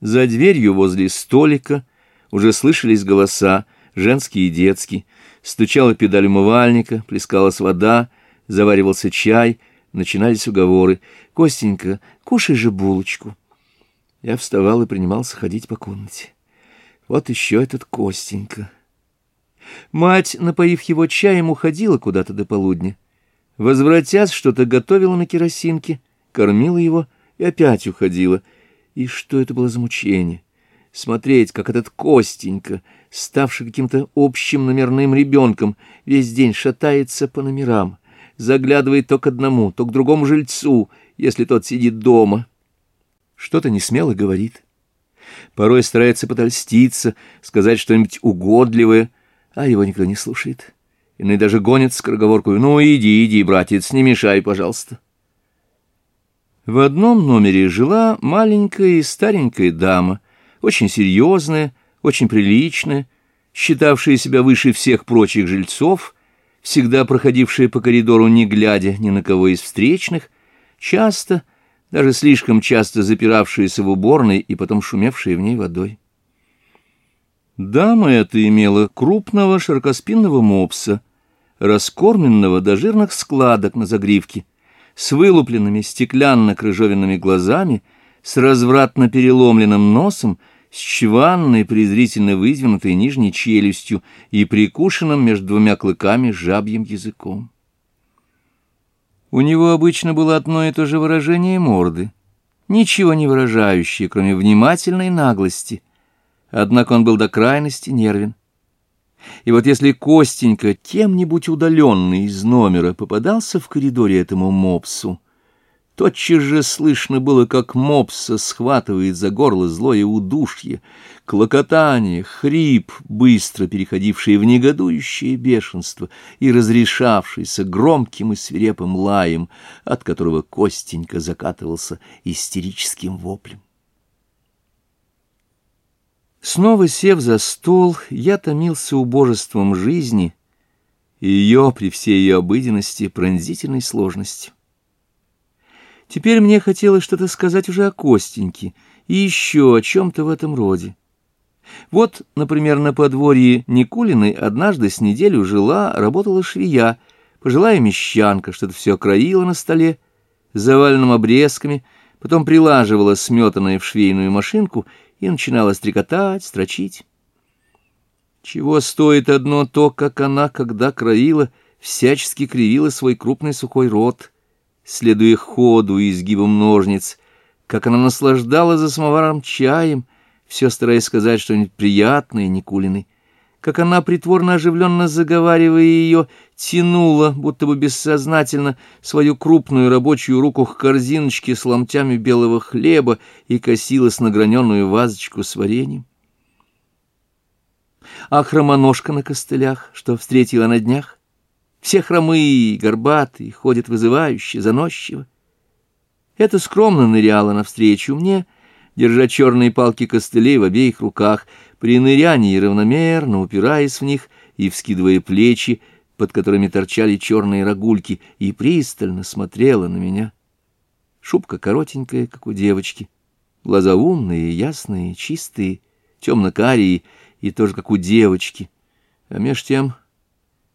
За дверью возле столика уже слышались голоса, женские и детские. Стучала педаль умывальника, плескалась вода, заваривался чай, начинались уговоры. «Костенька, кушай же булочку». Я вставал и принимался ходить по комнате. Вот еще этот Костенька. Мать, напоив его чаем, уходила куда-то до полудня. Возвратясь, что-то готовила на керосинке, кормила его и опять уходила — и что это было за мучение? Смотреть, как этот Костенька, ставший каким-то общим номерным ребенком, весь день шатается по номерам, заглядывает то к одному, то к другому жильцу, если тот сидит дома. Что-то несмело говорит. Порой старается подольститься, сказать что-нибудь угодливое, а его никто не слушает. Иные даже гонят скороговоркую «Ну, иди, иди, братец, не мешай, пожалуйста». В одном номере жила маленькая и старенькая дама, очень серьезная, очень приличная, считавшая себя выше всех прочих жильцов, всегда проходившая по коридору не глядя ни на кого из встречных, часто, даже слишком часто запиравшаяся в уборной и потом шумевшая в ней водой. Дама эта имела крупного широкоспинного мопса, раскормленного до жирных складок на загривке, с вылупленными стеклянно-крыжовенными глазами, с развратно переломленным носом, с чванной презрительно выдвинутой нижней челюстью и прикушенным между двумя клыками жабьим языком. У него обычно было одно и то же выражение морды, ничего не выражающее, кроме внимательной наглости. Однако он был до крайности нервен. И вот если Костенька, тем-нибудь удаленный из номера, попадался в коридоре этому мопсу, Тотчас же слышно было, как мопса схватывает за горло злое удушье, клокотание, хрип, быстро переходившие в негодующее бешенство и разрешавшийся громким и свирепым лаем, от которого Костенька закатывался истерическим воплем. Снова сев за стол, я томился убожеством жизни и ее, при всей ее обыденности, пронзительной сложности. Теперь мне хотелось что-то сказать уже о Костеньке и еще о чем-то в этом роде. Вот, например, на подворье Никулиной однажды с неделю жила, работала швея, пожилая мещанка, что-то все краила на столе, заваленным обрезками — потом прилаживала сметанное в швейную машинку и начинала стрекотать, строчить. Чего стоит одно то, как она, когда кроила, всячески кривила свой крупный сухой рот, следуя ходу и изгибам ножниц, как она наслаждалась за самоваром чаем, все стараясь сказать что-нибудь приятное Никулиной как она притворно оживленно заговаривая ее, тянула, будто бы бессознательно, свою крупную рабочую руку к корзиночке с ломтями белого хлеба и косилась на граненую вазочку с вареньем. А хромоножка на костылях, что встретила на днях, все хромые, горбатые, ходят вызывающе, заносчиво. Это скромно ныряло навстречу мне — держа черные палки костылей в обеих руках, при нырянии равномерно упираясь в них и вскидывая плечи, под которыми торчали черные рогульки, и пристально смотрела на меня. Шубка коротенькая, как у девочки, глаза умные, ясные, чистые, темно-карие и тоже как у девочки, а меж тем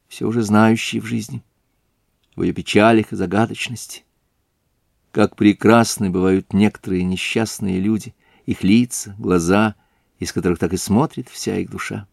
все уже знающие в жизни, в ее печалях и загадочности как прекрасны бывают некоторые несчастные люди, их лица, глаза, из которых так и смотрит вся их душа.